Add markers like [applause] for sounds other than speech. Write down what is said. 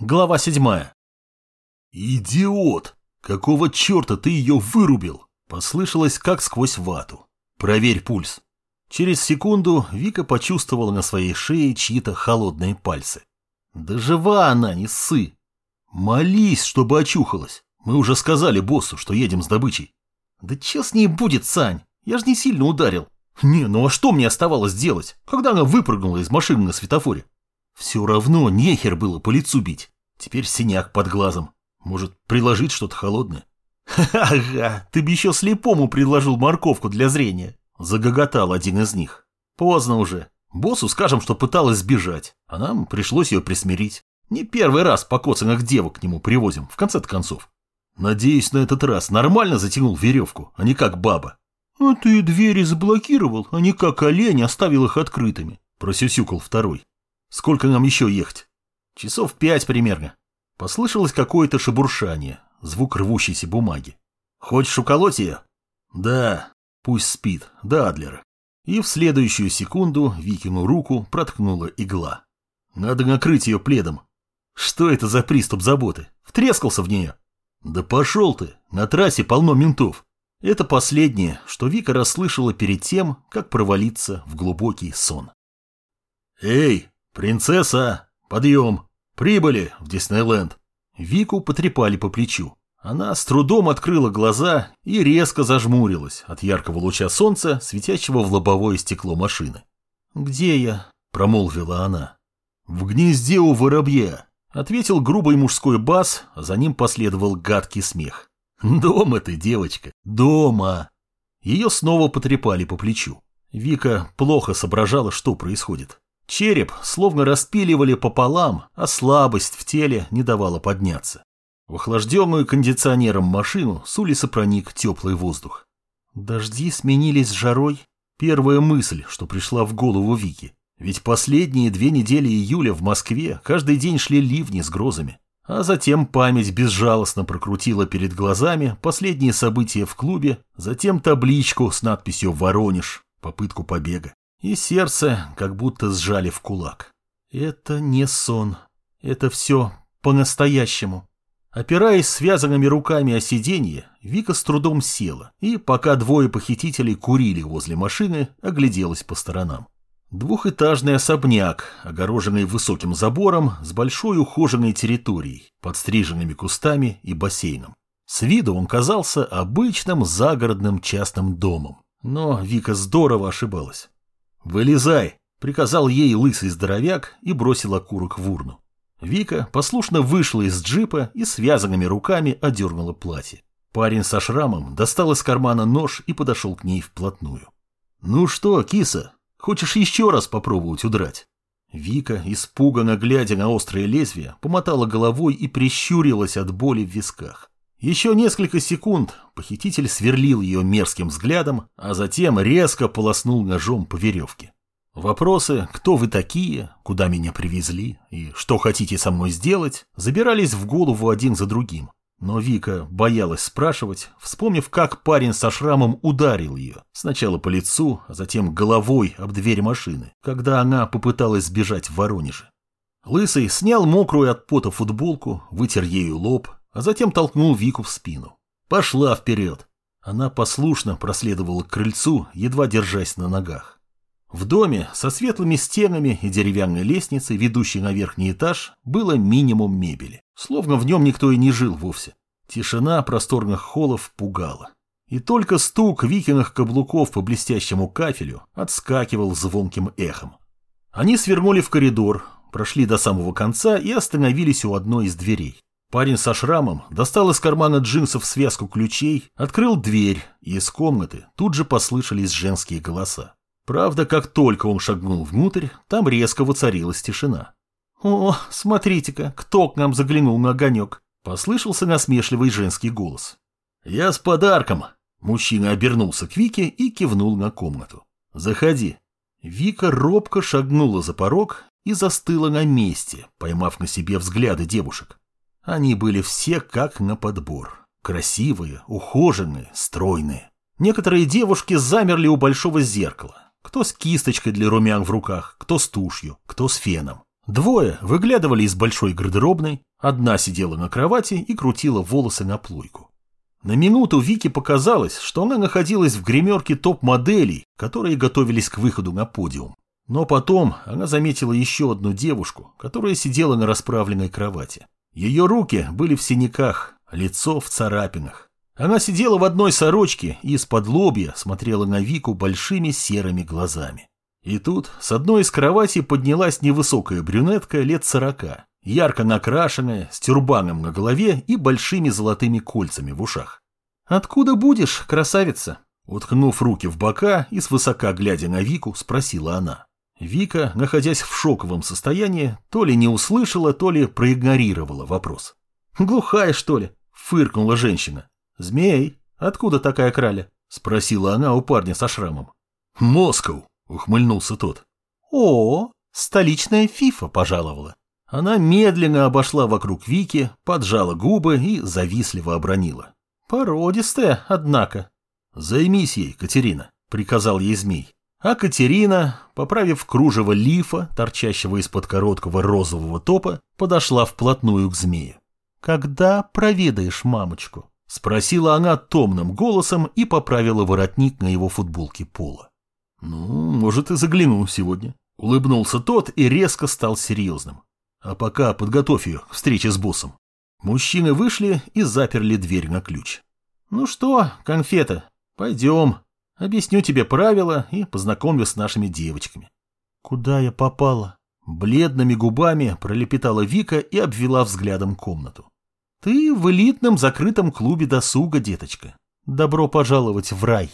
Глава седьмая. «Идиот! Какого черта ты ее вырубил?» Послышалось как сквозь вату. «Проверь пульс». Через секунду Вика почувствовала на своей шее чьи-то холодные пальцы. «Да жива она, не ссы!» «Молись, чтобы очухалась. Мы уже сказали боссу, что едем с добычей». «Да че с ней будет, Сань? Я же не сильно ударил». «Не, ну а что мне оставалось делать, когда она выпрыгнула из машины на светофоре?» Все равно нехер было по лицу бить. Теперь синяк под глазом. Может, приложить что-то холодное? [laughs] «Ага, ты бы еще слепому предложил морковку для зрения», — загоготал один из них. «Поздно уже. Боссу скажем, что пыталась сбежать, а нам пришлось ее присмирить. Не первый раз покоцанных девок к нему привозим, в конце-то концов. Надеюсь, на этот раз нормально затянул веревку, а не как баба». «А ты двери заблокировал, а не как олень оставил их открытыми», — просюсюкал второй. Сколько нам еще ехать? Часов пять примерно. Послышалось какое-то шебуршание, звук рвущейся бумаги. Хочешь уколоть ее? Да, пусть спит, да, Адлер. И в следующую секунду Викину руку проткнула игла. Надо накрыть ее пледом. Что это за приступ заботы? Втрескался в нее. Да пошел ты, на трассе полно ментов. Это последнее, что Вика расслышала перед тем, как провалиться в глубокий сон. «Эй, «Принцесса, подъем! Прибыли в Диснейленд!» Вику потрепали по плечу. Она с трудом открыла глаза и резко зажмурилась от яркого луча солнца, светящего в лобовое стекло машины. «Где я?» – промолвила она. «В гнезде у воробья», – ответил грубый мужской бас, а за ним последовал гадкий смех. «Дома ты, девочка, дома!» Ее снова потрепали по плечу. Вика плохо соображала, что происходит. Череп словно распиливали пополам, а слабость в теле не давала подняться. В охлажденную кондиционером машину с улицы проник теплый воздух. Дожди сменились жарой. Первая мысль, что пришла в голову Вики. Ведь последние две недели июля в Москве каждый день шли ливни с грозами. А затем память безжалостно прокрутила перед глазами последние события в клубе, затем табличку с надписью «Воронеж», попытку побега. И сердце как будто сжали в кулак. Это не сон. Это все по-настоящему. Опираясь связанными руками о сиденье, Вика с трудом села, и пока двое похитителей курили возле машины, огляделась по сторонам. Двухэтажный особняк, огороженный высоким забором, с большой ухоженной территорией, подстриженными кустами и бассейном. С виду он казался обычным загородным частным домом. Но Вика здорово ошибалась. «Вылезай!» – приказал ей лысый здоровяк и бросил окурок в урну. Вика послушно вышла из джипа и связанными руками одернула платье. Парень со шрамом достал из кармана нож и подошел к ней вплотную. «Ну что, киса, хочешь еще раз попробовать удрать?» Вика, испуганно глядя на острое лезвие, помотала головой и прищурилась от боли в висках. Еще несколько секунд похититель сверлил ее мерзким взглядом, а затем резко полоснул ножом по веревке. Вопросы «Кто вы такие?», «Куда меня привезли?» и «Что хотите со мной сделать?» забирались в голову один за другим. Но Вика боялась спрашивать, вспомнив, как парень со шрамом ударил ее, сначала по лицу, а затем головой об дверь машины, когда она попыталась сбежать в Воронеже. Лысый снял мокрую от пота футболку, вытер ею лоб, а затем толкнул Вику в спину. «Пошла вперед!» Она послушно проследовала к крыльцу, едва держась на ногах. В доме со светлыми стенами и деревянной лестницей, ведущей на верхний этаж, было минимум мебели. Словно в нем никто и не жил вовсе. Тишина просторных холлов пугала. И только стук викиных каблуков по блестящему кафелю отскакивал звонким эхом. Они свернули в коридор, прошли до самого конца и остановились у одной из дверей. Парень со шрамом достал из кармана джинсов связку ключей, открыл дверь, и из комнаты тут же послышались женские голоса. Правда, как только он шагнул внутрь, там резко воцарилась тишина. «О, смотрите-ка, кто к нам заглянул на огонек?» – послышался насмешливый женский голос. «Я с подарком!» Мужчина обернулся к Вике и кивнул на комнату. «Заходи». Вика робко шагнула за порог и застыла на месте, поймав на себе взгляды девушек. Они были все как на подбор. Красивые, ухоженные, стройные. Некоторые девушки замерли у большого зеркала. Кто с кисточкой для румян в руках, кто с тушью, кто с феном. Двое выглядывали из большой гардеробной, одна сидела на кровати и крутила волосы на плойку. На минуту Вике показалось, что она находилась в гримерке топ-моделей, которые готовились к выходу на подиум. Но потом она заметила еще одну девушку, которая сидела на расправленной кровати. Ее руки были в синяках, лицо в царапинах. Она сидела в одной сорочке и из-под лобья смотрела на Вику большими серыми глазами. И тут с одной из кроватей поднялась невысокая брюнетка лет сорока, ярко накрашенная, с тюрбаном на голове и большими золотыми кольцами в ушах. «Откуда будешь, красавица?» Уткнув руки в бока и свысока глядя на Вику, спросила она. Вика, находясь в шоковом состоянии, то ли не услышала, то ли проигнорировала вопрос. «Глухая, что ли?» – фыркнула женщина. «Змей, откуда такая краля?» – спросила она у парня со шрамом. «Москов!» ухмыльнулся тот. О, столичная фифа пожаловала. Она медленно обошла вокруг Вики, поджала губы и завистливо обронила. Породистая, однако. Займись ей, Катерина, приказал ей змей. А Катерина, поправив кружево лифа, торчащего из-под короткого розового топа, подошла вплотную к змею. «Когда проведаешь мамочку?» — спросила она томным голосом и поправила воротник на его футболке пола. «Ну, может, и загляну сегодня». Улыбнулся тот и резко стал серьезным. «А пока подготовь ее к встрече с боссом». Мужчины вышли и заперли дверь на ключ. «Ну что, конфета, пойдем. Объясню тебе правила и познакомлю с нашими девочками». «Куда я попала?» Бледными губами пролепетала Вика и обвела взглядом комнату. «Ты в элитном закрытом клубе досуга, деточка. Добро пожаловать в рай».